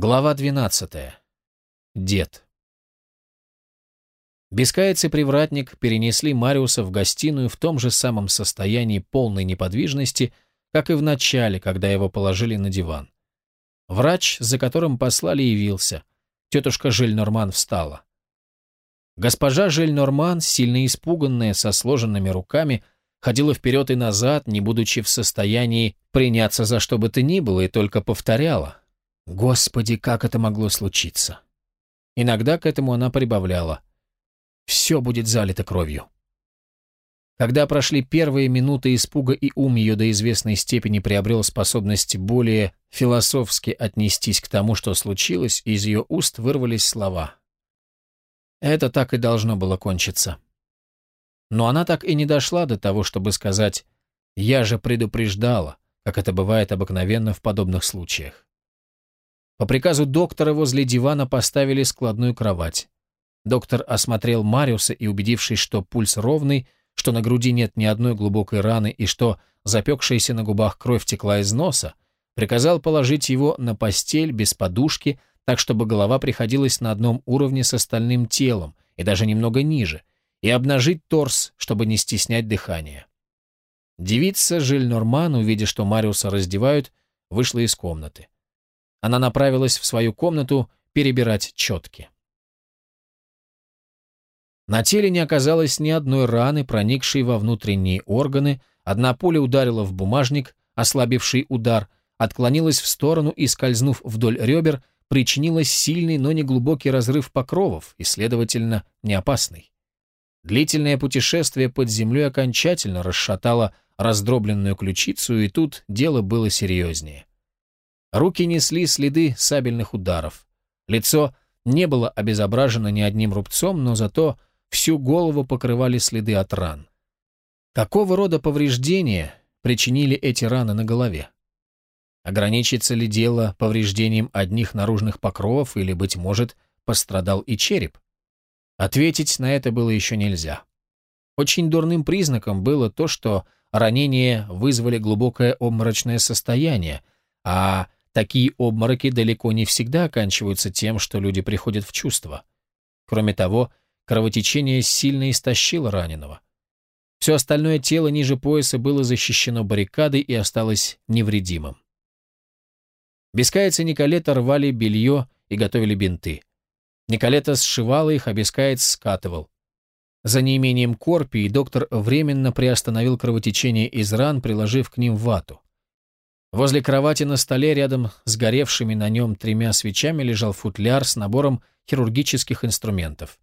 Глава 12. Дед. Бескаец и привратник перенесли Мариуса в гостиную в том же самом состоянии полной неподвижности, как и в начале, когда его положили на диван. Врач, за которым послали, явился. Тетушка Жильнорман встала. Госпожа Жильнорман, сильно испуганная, со сложенными руками, ходила вперед и назад, не будучи в состоянии приняться за что бы то ни было, и только повторяла — Господи, как это могло случиться? Иногда к этому она прибавляла. Все будет залито кровью. Когда прошли первые минуты испуга и ум ее до известной степени приобрел способность более философски отнестись к тому, что случилось, из ее уст вырвались слова. Это так и должно было кончиться. Но она так и не дошла до того, чтобы сказать «я же предупреждала», как это бывает обыкновенно в подобных случаях. По приказу доктора возле дивана поставили складную кровать. Доктор осмотрел Мариуса и, убедившись, что пульс ровный, что на груди нет ни одной глубокой раны и что запекшаяся на губах кровь текла из носа, приказал положить его на постель без подушки, так чтобы голова приходилась на одном уровне с остальным телом и даже немного ниже, и обнажить торс, чтобы не стеснять дыхание. Девица Жиль Норман, увидя, что Мариуса раздевают, вышла из комнаты. Она направилась в свою комнату перебирать четки. На теле не оказалось ни одной раны, проникшей во внутренние органы, одна пуля ударила в бумажник, ослабивший удар, отклонилась в сторону и, скользнув вдоль ребер, причинила сильный, но не глубокий разрыв покровов и, следовательно, не опасный. Длительное путешествие под землей окончательно расшатало раздробленную ключицу, и тут дело было серьезнее. Руки несли следы сабельных ударов. Лицо не было обезображено ни одним рубцом, но зато всю голову покрывали следы от ран. Какого рода повреждения причинили эти раны на голове? Ограничится ли дело повреждением одних наружных покровов или, быть может, пострадал и череп? Ответить на это было еще нельзя. Очень дурным признаком было то, что ранения вызвали глубокое обморочное состояние, а Такие обмороки далеко не всегда оканчиваются тем, что люди приходят в чувство. Кроме того, кровотечение сильно истощило раненого. Все остальное тело ниже пояса было защищено баррикадой и осталось невредимым. Бескаец и Николета рвали белье и готовили бинты. Николета сшивала их, а Бескаец скатывал. За неимением корпии доктор временно приостановил кровотечение из ран, приложив к ним вату. Возле кровати на столе рядом с горевшими на нем тремя свечами лежал футляр с набором хирургических инструментов.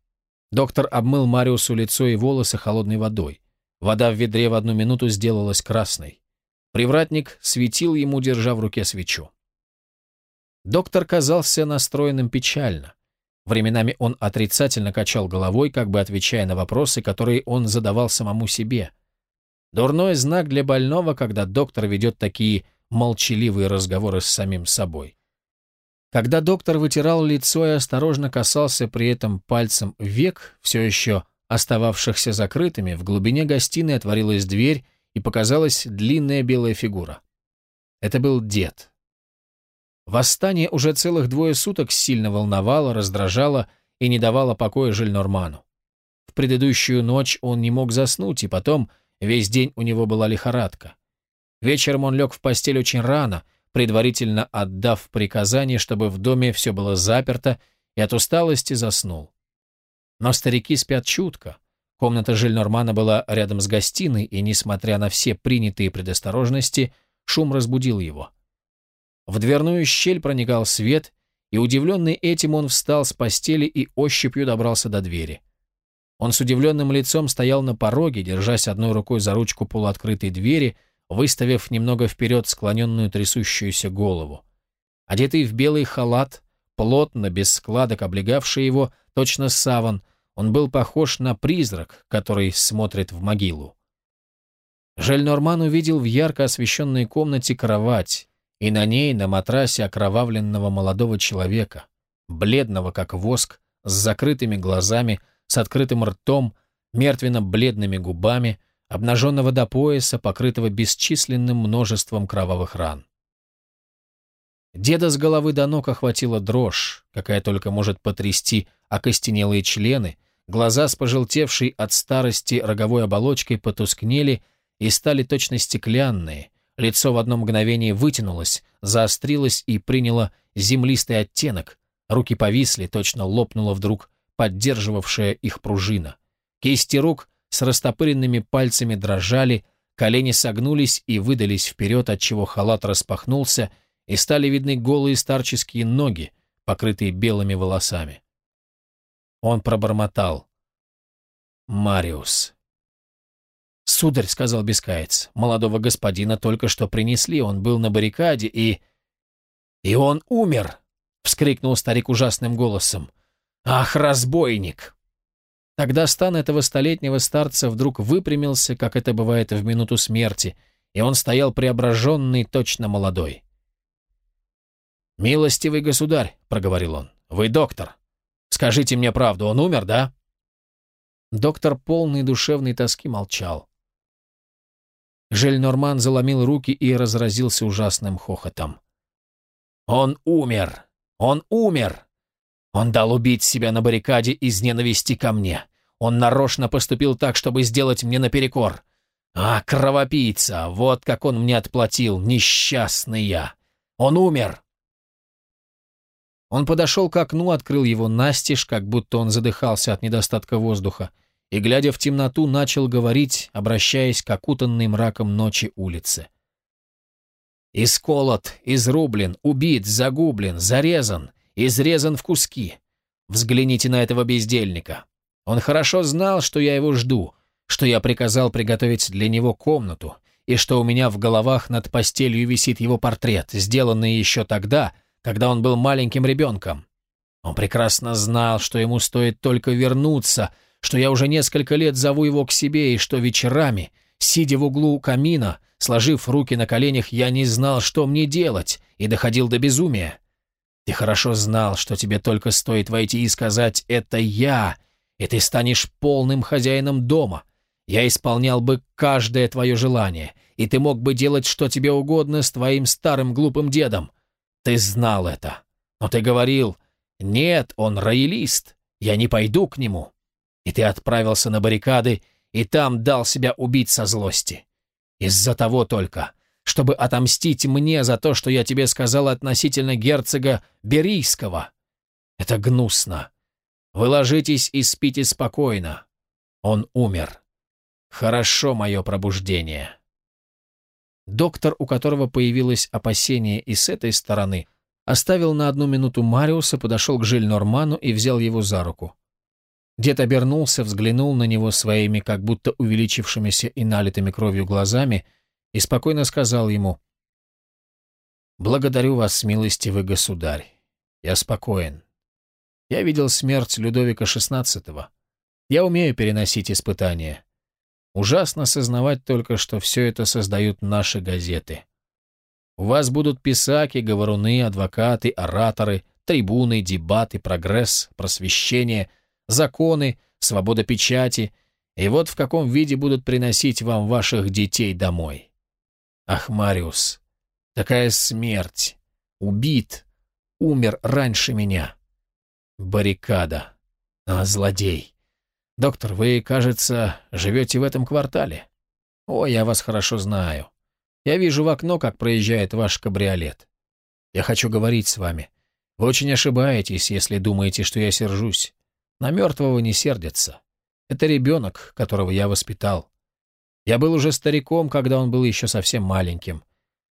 Доктор обмыл Мариусу лицо и волосы холодной водой. Вода в ведре в одну минуту сделалась красной. Привратник светил ему, держа в руке свечу. Доктор казался настроенным печально. Временами он отрицательно качал головой, как бы отвечая на вопросы, которые он задавал самому себе. Дурной знак для больного, когда доктор ведет такие молчаливые разговоры с самим собой. Когда доктор вытирал лицо и осторожно касался при этом пальцем век, все еще остававшихся закрытыми, в глубине гостиной отворилась дверь и показалась длинная белая фигура. Это был дед. Восстание уже целых двое суток сильно волновало, раздражало и не давало покоя Жильнорману. В предыдущую ночь он не мог заснуть, и потом весь день у него была лихорадка. Вечером он лег в постель очень рано, предварительно отдав приказание, чтобы в доме все было заперто, и от усталости заснул. Но старики спят чутко. Комната Жильнормана была рядом с гостиной, и, несмотря на все принятые предосторожности, шум разбудил его. В дверную щель проникал свет, и, удивленный этим, он встал с постели и ощупью добрался до двери. Он с удивленным лицом стоял на пороге, держась одной рукой за ручку полуоткрытой двери, выставив немного вперед склоненную трясущуюся голову. Одетый в белый халат, плотно, без складок облегавший его, точно саван, он был похож на призрак, который смотрит в могилу. Жельнорман увидел в ярко освещенной комнате кровать, и на ней, на матрасе окровавленного молодого человека, бледного как воск, с закрытыми глазами, с открытым ртом, мертвенно-бледными губами, обнаженного до пояса, покрытого бесчисленным множеством кровавых ран. Деда с головы до ног охватила дрожь, какая только может потрясти окостенелые члены, глаза с пожелтевшей от старости роговой оболочкой потускнели и стали точно стеклянные, лицо в одно мгновение вытянулось, заострилось и приняло землистый оттенок, руки повисли, точно лопнула вдруг поддерживавшая их пружина. Кисти рук с растопыренными пальцами дрожали, колени согнулись и выдались вперед, отчего халат распахнулся — и стали видны голые старческие ноги, покрытые белыми волосами. Он пробормотал. «Мариус». «Сударь», — сказал Бескаец, — «молодого господина только что принесли, он был на баррикаде и...» «И он умер!» — вскрикнул старик ужасным голосом. «Ах, разбойник!» Тогда стан этого столетнего старца вдруг выпрямился, как это бывает в минуту смерти, и он стоял преображенный, точно молодой. «Милостивый государь», — проговорил он, — «вы доктор. Скажите мне правду, он умер, да?» Доктор, полный душевной тоски, молчал. Норман заломил руки и разразился ужасным хохотом. «Он умер! Он умер! Он дал убить себя на баррикаде из ненависти ко мне. Он нарочно поступил так, чтобы сделать мне наперекор. А, кровопийца! Вот как он мне отплатил, несчастный я! Он умер!» Он подошел к окну, открыл его настежь, как будто он задыхался от недостатка воздуха, и, глядя в темноту, начал говорить, обращаясь к окутанной мраком ночи улице. «Исколот, изрублен, убит, загублен, зарезан, изрезан в куски. Взгляните на этого бездельника. Он хорошо знал, что я его жду, что я приказал приготовить для него комнату, и что у меня в головах над постелью висит его портрет, сделанный еще тогда, когда он был маленьким ребенком. Он прекрасно знал, что ему стоит только вернуться, что я уже несколько лет зову его к себе, и что вечерами, сидя в углу камина, сложив руки на коленях, я не знал, что мне делать, и доходил до безумия. Ты хорошо знал, что тебе только стоит войти и сказать «это я», и ты станешь полным хозяином дома. Я исполнял бы каждое твое желание, и ты мог бы делать что тебе угодно с твоим старым глупым дедом. Ты знал это. Но ты говорил, нет, он роялист, я не пойду к нему. И ты отправился на баррикады, и там дал себя убить со злости. Из-за того только, чтобы отомстить мне за то, что я тебе сказал относительно герцога Берийского. Это гнусно. Вы ложитесь и спите спокойно. Он умер. Хорошо мое пробуждение. Доктор, у которого появилось опасение и с этой стороны, оставил на одну минуту Мариуса, подошел к Жиль-Норману и взял его за руку. Дед обернулся, взглянул на него своими, как будто увеличившимися и налитыми кровью глазами, и спокойно сказал ему, «Благодарю вас, милостивый государь. Я спокоен. Я видел смерть Людовика XVI. Я умею переносить испытания. Ужасно сознавать только, что все это создают наши газеты. У вас будут писаки, говоруны, адвокаты, ораторы, трибуны, дебаты, прогресс, просвещение, законы, свобода печати, и вот в каком виде будут приносить вам ваших детей домой. Ах, Мариус, такая смерть! Убит, умер раньше меня. Баррикада. А, злодей. «Доктор, вы, кажется, живете в этом квартале. О, я вас хорошо знаю. Я вижу в окно, как проезжает ваш кабриолет. Я хочу говорить с вами. Вы очень ошибаетесь, если думаете, что я сержусь. На мертвого не сердятся. Это ребенок, которого я воспитал. Я был уже стариком, когда он был еще совсем маленьким.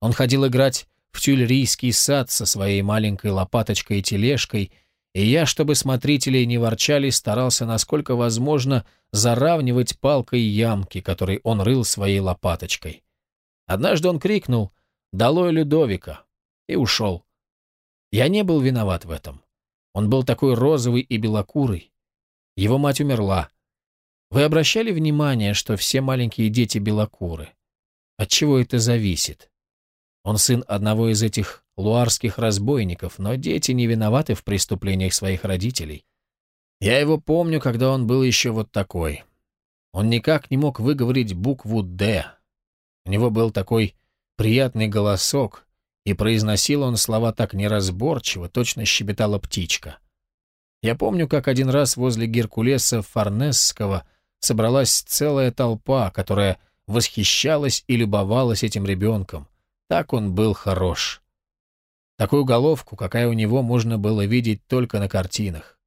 Он ходил играть в тюльрийский сад со своей маленькой лопаточкой и тележкой — и я, чтобы смотрители не ворчали, старался, насколько возможно, заравнивать палкой ямки, которые он рыл своей лопаточкой. Однажды он крикнул «Долой Людовика!» и ушел. Я не был виноват в этом. Он был такой розовый и белокурый. Его мать умерла. Вы обращали внимание, что все маленькие дети белокуры? От чего это зависит? Он сын одного из этих луарских разбойников, но дети не виноваты в преступлениях своих родителей. Я его помню, когда он был еще вот такой. Он никак не мог выговорить букву «Д». У него был такой приятный голосок, и произносил он слова так неразборчиво, точно щебетала птичка. Я помню, как один раз возле Геркулеса Форнесского собралась целая толпа, которая восхищалась и любовалась этим ребенком. Так он был хорош. Такую головку, какая у него можно было видеть только на картинах.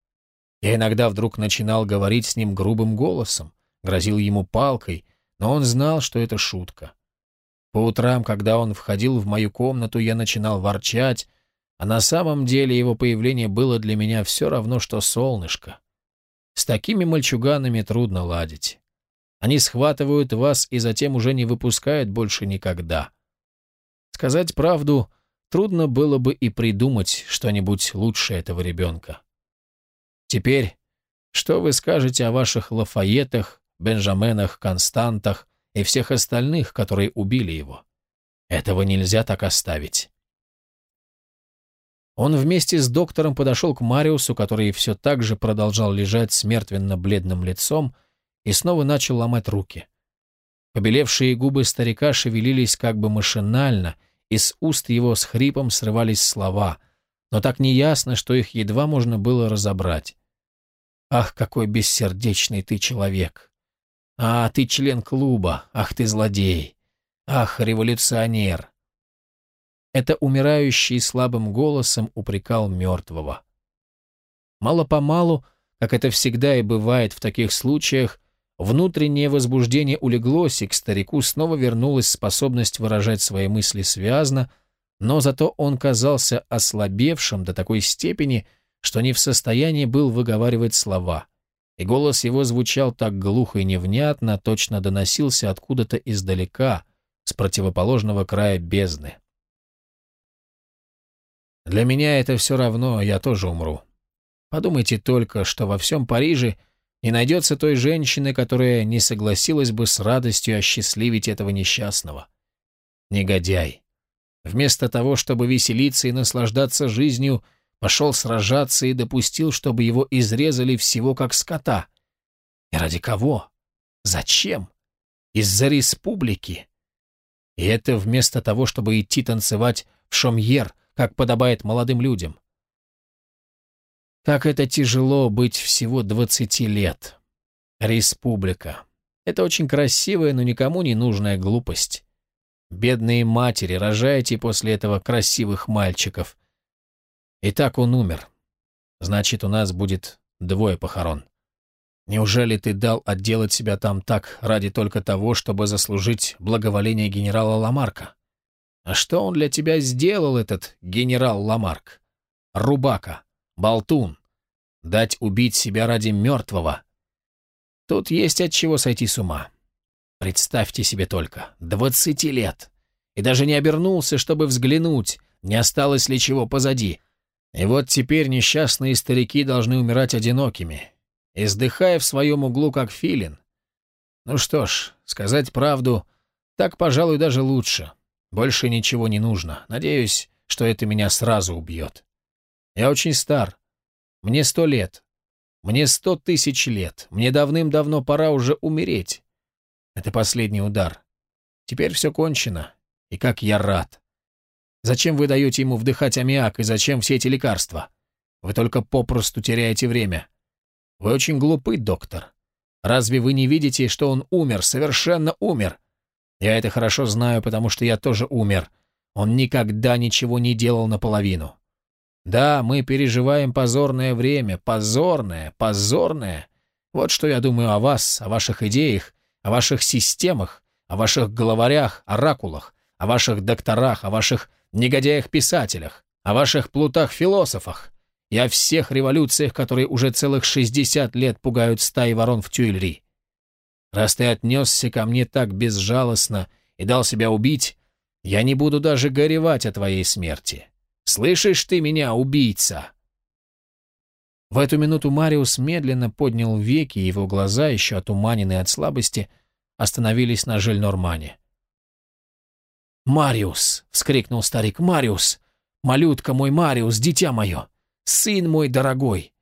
Я иногда вдруг начинал говорить с ним грубым голосом, грозил ему палкой, но он знал, что это шутка. По утрам, когда он входил в мою комнату, я начинал ворчать, а на самом деле его появление было для меня все равно, что солнышко. С такими мальчуганами трудно ладить. Они схватывают вас и затем уже не выпускают больше никогда. Сказать правду, трудно было бы и придумать что-нибудь лучше этого ребенка. Теперь, что вы скажете о ваших Лафаетах, Бенджаменах, Константах и всех остальных, которые убили его? Этого нельзя так оставить. Он вместе с доктором подошел к Мариусу, который все так же продолжал лежать с мертвенно-бледным лицом, и снова начал ломать руки. Побелевшие губы старика шевелились как бы машинально, и с уст его с хрипом срывались слова, но так неясно, что их едва можно было разобрать. «Ах, какой бессердечный ты человек! А, ты член клуба! Ах, ты злодей! Ах, революционер! Это умирающий слабым голосом упрекал мертвого. Мало-помалу, как это всегда и бывает в таких случаях, внутреннее возбуждение улеглось, и к старику снова вернулась способность выражать свои мысли связно, но зато он казался ослабевшим до такой степени, что не в состоянии был выговаривать слова, и голос его звучал так глухо и невнятно, точно доносился откуда-то издалека, с противоположного края бездны. Для меня это все равно, я тоже умру. Подумайте только, что во всем Париже не найдется той женщины, которая не согласилась бы с радостью осчастливить этого несчастного. Негодяй. Вместо того, чтобы веселиться и наслаждаться жизнью, пошел сражаться и допустил, чтобы его изрезали всего как скота. И ради кого? Зачем? Из-за республики. И это вместо того, чтобы идти танцевать в Шомьер, как подобает молодым людям. Как это тяжело быть всего 20 лет. Республика. Это очень красивая, но никому не нужная глупость. Бедные матери, рожаете после этого красивых мальчиков. И так он умер. Значит, у нас будет двое похорон. Неужели ты дал отделать себя там так ради только того, чтобы заслужить благоволение генерала Ламарка? А что он для тебя сделал, этот генерал Ламарк? Рубака, болтун. Дать убить себя ради мертвого. Тут есть от чего сойти с ума. Представьте себе только, двадцати лет. И даже не обернулся, чтобы взглянуть, не осталось ли чего позади. И вот теперь несчастные старики должны умирать одинокими, издыхая в своем углу, как филин. Ну что ж, сказать правду, так, пожалуй, даже лучше. Больше ничего не нужно. Надеюсь, что это меня сразу убьет. Я очень стар. Мне сто лет. Мне сто тысяч лет. Мне давным-давно пора уже умереть. Это последний удар. Теперь все кончено. И как я рад. Зачем вы даете ему вдыхать аммиак и зачем все эти лекарства? Вы только попросту теряете время. Вы очень глупый, доктор. Разве вы не видите, что он умер, совершенно умер? Я это хорошо знаю, потому что я тоже умер. Он никогда ничего не делал наполовину. Да, мы переживаем позорное время, позорное, позорное. Вот что я думаю о вас, о ваших идеях, о ваших системах, о ваших главарях, оракулах, о ваших докторах, о ваших негодяях-писателях, о ваших плутах-философах и о всех революциях, которые уже целых 60 лет пугают стаи ворон в Тюильри. Раз ты отнесся ко мне так безжалостно и дал себя убить, я не буду даже горевать о твоей смерти. Слышишь ты меня, убийца?» В эту минуту Мариус медленно поднял веки, и его глаза, еще отуманенные от слабости, остановились на Жельнормане. «Мариус!» — вскрикнул старик. «Мариус! Малютка мой Мариус, дитя мое! Сын мой дорогой!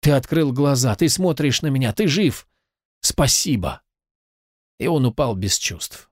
Ты открыл глаза, ты смотришь на меня, ты жив! Спасибо!» И он упал без чувств.